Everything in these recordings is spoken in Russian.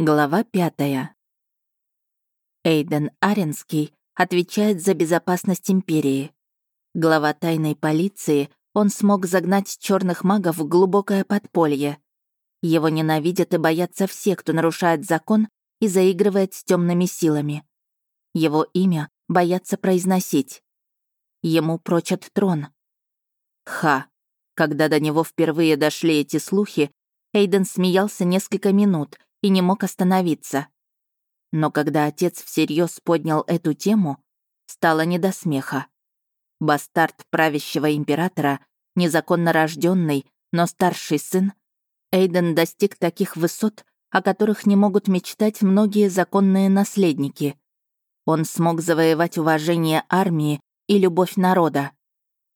Глава пятая. Эйден Аренский отвечает за безопасность Империи. Глава тайной полиции, он смог загнать черных магов в глубокое подполье. Его ненавидят и боятся все, кто нарушает закон и заигрывает с темными силами. Его имя боятся произносить. Ему прочат трон. Ха. Когда до него впервые дошли эти слухи, Эйден смеялся несколько минут и не мог остановиться. Но когда отец всерьез поднял эту тему, стало не до смеха. Бастард правящего императора, незаконно рожденный, но старший сын, Эйден достиг таких высот, о которых не могут мечтать многие законные наследники. Он смог завоевать уважение армии и любовь народа.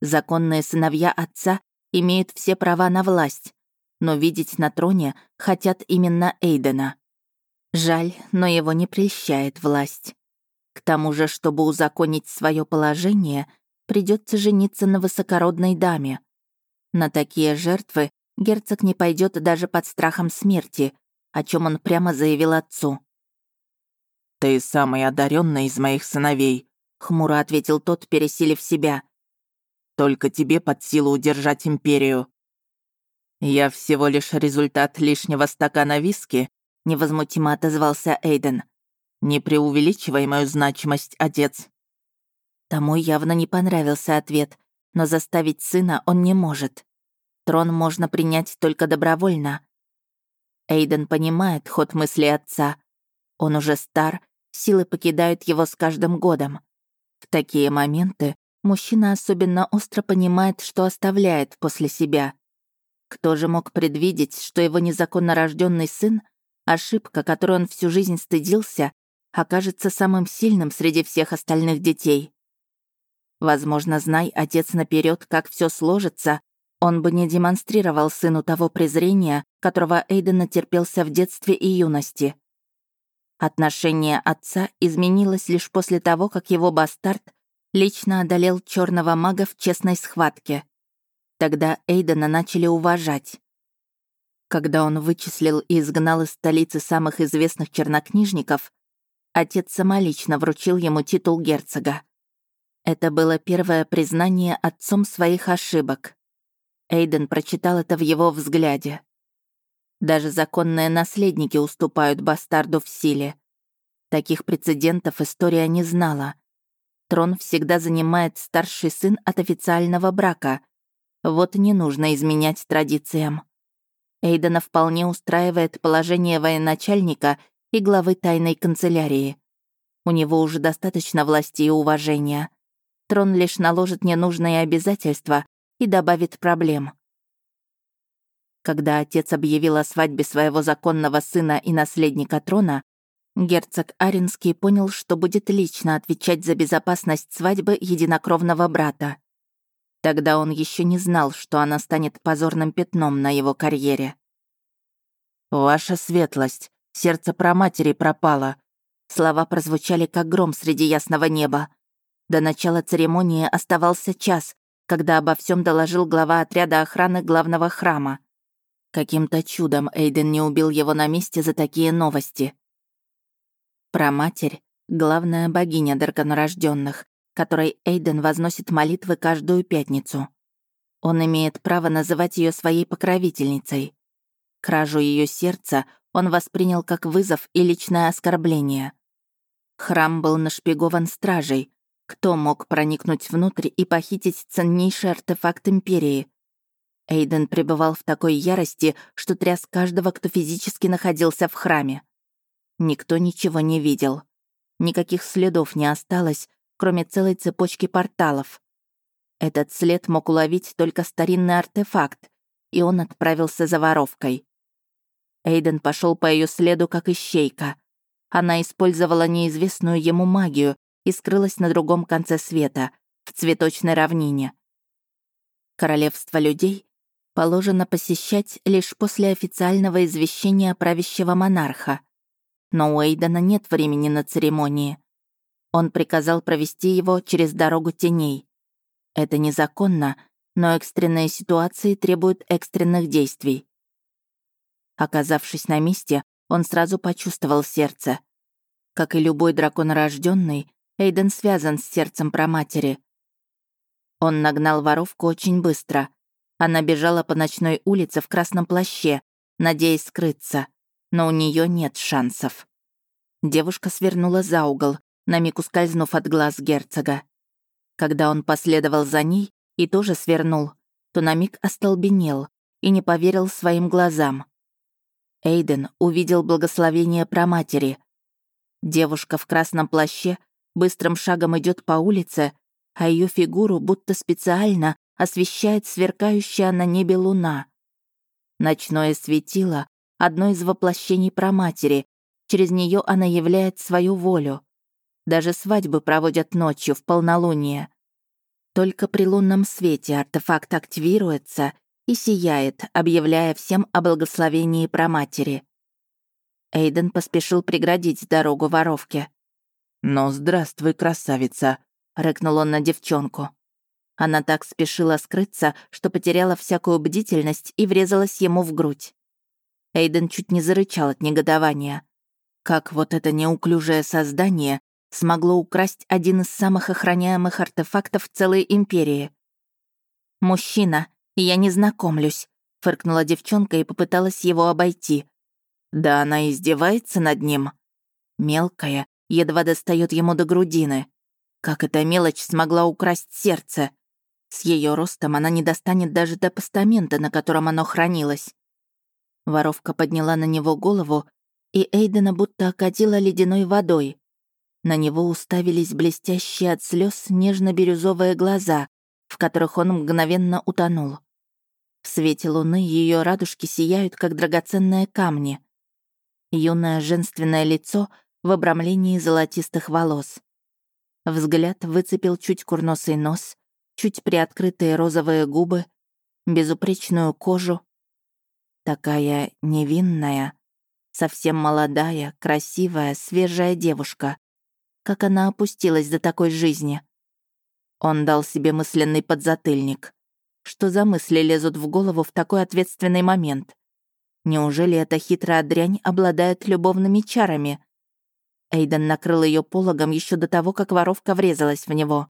Законные сыновья отца имеют все права на власть, но видеть на троне хотят именно Эйдена. Жаль, но его не прельщает власть. К тому же, чтобы узаконить свое положение, придется жениться на высокородной даме. На такие жертвы герцог не пойдет даже под страхом смерти, о чем он прямо заявил отцу. «Ты самый одаренный из моих сыновей», — хмуро ответил тот, пересилив себя. «Только тебе под силу удержать империю. «Я всего лишь результат лишнего стакана виски», — невозмутимо отозвался Эйден. «Не преувеличивай мою значимость, отец». Тому явно не понравился ответ, но заставить сына он не может. Трон можно принять только добровольно. Эйден понимает ход мысли отца. Он уже стар, силы покидают его с каждым годом. В такие моменты мужчина особенно остро понимает, что оставляет после себя. Кто же мог предвидеть, что его незаконно рожденный сын, ошибка, которой он всю жизнь стыдился, окажется самым сильным среди всех остальных детей? Возможно, знай отец наперед, как все сложится, он бы не демонстрировал сыну того презрения, которого Эйден натерпелся в детстве и юности. Отношение отца изменилось лишь после того, как его бастард лично одолел черного мага в честной схватке. Тогда Эйдена начали уважать. Когда он вычислил и изгнал из столицы самых известных чернокнижников, отец самолично вручил ему титул герцога. Это было первое признание отцом своих ошибок. Эйден прочитал это в его взгляде. Даже законные наследники уступают бастарду в силе. Таких прецедентов история не знала. Трон всегда занимает старший сын от официального брака — вот не нужно изменять традициям. Эйдена вполне устраивает положение военачальника и главы тайной канцелярии. У него уже достаточно власти и уважения. Трон лишь наложит ненужные обязательства и добавит проблем. Когда отец объявил о свадьбе своего законного сына и наследника трона, герцог Аринский понял, что будет лично отвечать за безопасность свадьбы единокровного брата. Тогда он еще не знал, что она станет позорным пятном на его карьере. «Ваша светлость, сердце про матери пропало». Слова прозвучали как гром среди ясного неба. До начала церемонии оставался час, когда обо всем доложил глава отряда охраны главного храма. Каким-то чудом Эйден не убил его на месте за такие новости. Про матерь — главная богиня дарконорожденных, которой Эйден возносит молитвы каждую пятницу. Он имеет право называть ее своей покровительницей. Кражу ее сердца он воспринял как вызов и личное оскорбление. Храм был нашпигован стражей. Кто мог проникнуть внутрь и похитить ценнейший артефакт Империи? Эйден пребывал в такой ярости, что тряс каждого, кто физически находился в храме. Никто ничего не видел. Никаких следов не осталось, кроме целой цепочки порталов. Этот след мог уловить только старинный артефакт, и он отправился за воровкой. Эйден пошел по ее следу как ищейка. Она использовала неизвестную ему магию и скрылась на другом конце света, в цветочной равнине. Королевство людей положено посещать лишь после официального извещения правящего монарха. Но у Эйдена нет времени на церемонии. Он приказал провести его через дорогу теней. Это незаконно, но экстренные ситуации требуют экстренных действий. Оказавшись на месте, он сразу почувствовал сердце. Как и любой драконорожденный, Эйден связан с сердцем проматери. Он нагнал воровку очень быстро. Она бежала по ночной улице в красном плаще, надеясь скрыться, но у нее нет шансов. Девушка свернула за угол, на миг ускользнув от глаз герцога. Когда он последовал за ней и тоже свернул, то на миг остолбенел и не поверил своим глазам. Эйден увидел благословение проматери. Девушка в красном плаще быстрым шагом идет по улице, а ее фигуру будто специально освещает сверкающая на небе луна. Ночное светило — одно из воплощений проматери, через нее она являет свою волю. Даже свадьбы проводят ночью в полнолуние. Только при лунном свете артефакт активируется и сияет, объявляя всем о благословении проматери. Эйден поспешил преградить дорогу воровке. «Ну, здравствуй, красавица», — рыкнул он на девчонку. Она так спешила скрыться, что потеряла всякую бдительность и врезалась ему в грудь. Эйден чуть не зарычал от негодования. Как вот это неуклюжее создание смогло украсть один из самых охраняемых артефактов целой империи? «Мужчина, я не знакомлюсь», — фыркнула девчонка и попыталась его обойти. Да она издевается над ним. Мелкая, едва достает ему до грудины. Как эта мелочь смогла украсть сердце? С ее ростом она не достанет даже до постамента, на котором оно хранилось. Воровка подняла на него голову, и Эйдена будто окатила ледяной водой. На него уставились блестящие от слез нежно-бирюзовые глаза, в которых он мгновенно утонул. В свете луны ее радужки сияют, как драгоценные камни. Юное женственное лицо в обрамлении золотистых волос. Взгляд выцепил чуть курносый нос, чуть приоткрытые розовые губы, безупречную кожу. Такая невинная, совсем молодая, красивая, свежая девушка. Как она опустилась до такой жизни? Он дал себе мысленный подзатыльник. Что за мысли лезут в голову в такой ответственный момент? Неужели эта хитрая дрянь обладает любовными чарами? Эйден накрыл ее пологом еще до того, как воровка врезалась в него.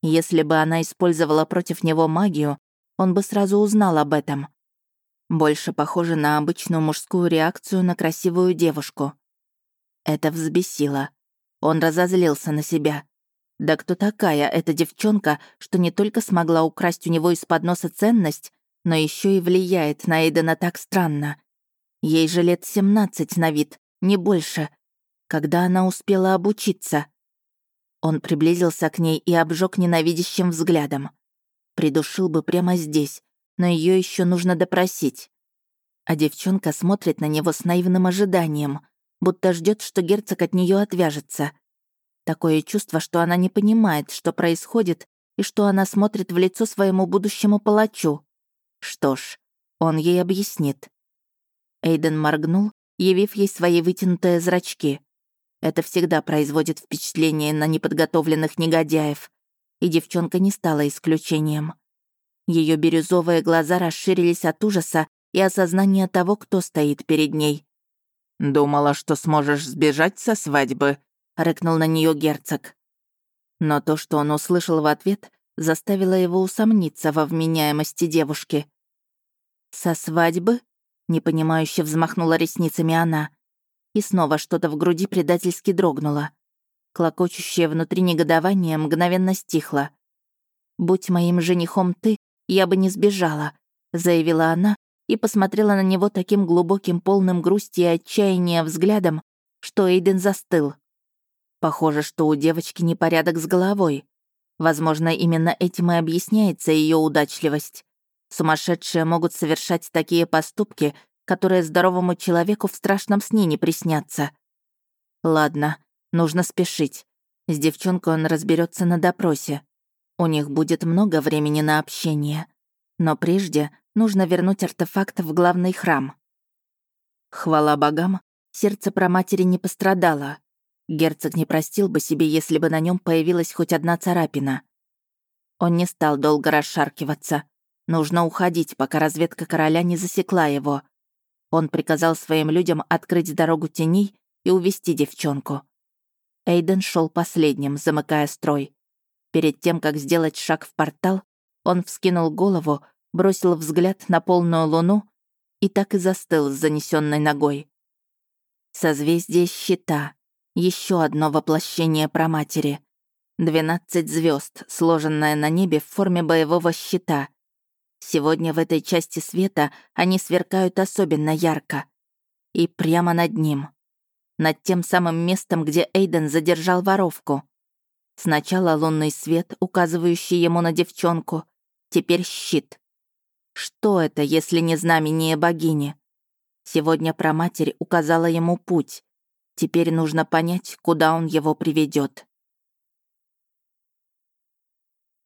Если бы она использовала против него магию, он бы сразу узнал об этом. Больше похоже на обычную мужскую реакцию на красивую девушку. Это взбесило. Он разозлился на себя. Да кто такая эта девчонка, что не только смогла украсть у него из-под носа ценность, но еще и влияет на Эйдена так странно. Ей же лет 17 на вид, не больше. Когда она успела обучиться? Он приблизился к ней и обжег ненавидящим взглядом. Придушил бы прямо здесь, но ее еще нужно допросить. А девчонка смотрит на него с наивным ожиданием, будто ждет, что герцог от нее отвяжется. Такое чувство, что она не понимает, что происходит, и что она смотрит в лицо своему будущему палачу. Что ж, он ей объяснит. Эйден моргнул, явив ей свои вытянутые зрачки. Это всегда производит впечатление на неподготовленных негодяев, и девчонка не стала исключением. Ее бирюзовые глаза расширились от ужаса и осознания того, кто стоит перед ней. «Думала, что сможешь сбежать со свадьбы», — рыкнул на нее герцог. Но то, что он услышал в ответ, заставило его усомниться во вменяемости девушки. «Со свадьбы?» — непонимающе взмахнула ресницами она. И снова что-то в груди предательски дрогнуло. Клокочущее внутри негодование мгновенно стихло. «Будь моим женихом ты, я бы не сбежала», — заявила она и посмотрела на него таким глубоким, полным грусти и отчаяния взглядом, что Эйден застыл. Похоже, что у девочки непорядок с головой. Возможно, именно этим и объясняется ее удачливость. Сумасшедшие могут совершать такие поступки, которые здоровому человеку в страшном сне не приснятся. Ладно, нужно спешить. С девчонкой он разберется на допросе. У них будет много времени на общение. Но прежде нужно вернуть артефакт в главный храм. Хвала богам, сердце про матери не пострадало. Герцог не простил бы себе, если бы на нем появилась хоть одна царапина. Он не стал долго расшаркиваться. Нужно уходить, пока разведка короля не засекла его. Он приказал своим людям открыть дорогу теней и увести девчонку. Эйден шел последним, замыкая строй. Перед тем, как сделать шаг в портал, он вскинул голову, бросил взгляд на полную луну и так и застыл с занесенной ногой. Созвездие щита. Еще одно воплощение проматери. Двенадцать звезд, сложенное на небе в форме боевого щита. Сегодня в этой части света они сверкают особенно ярко. И прямо над ним. Над тем самым местом, где Эйден задержал воровку. Сначала лунный свет, указывающий ему на девчонку, теперь щит. Что это, если не знамение богини? Сегодня проматерь указала ему путь. Теперь нужно понять, куда он его приведет.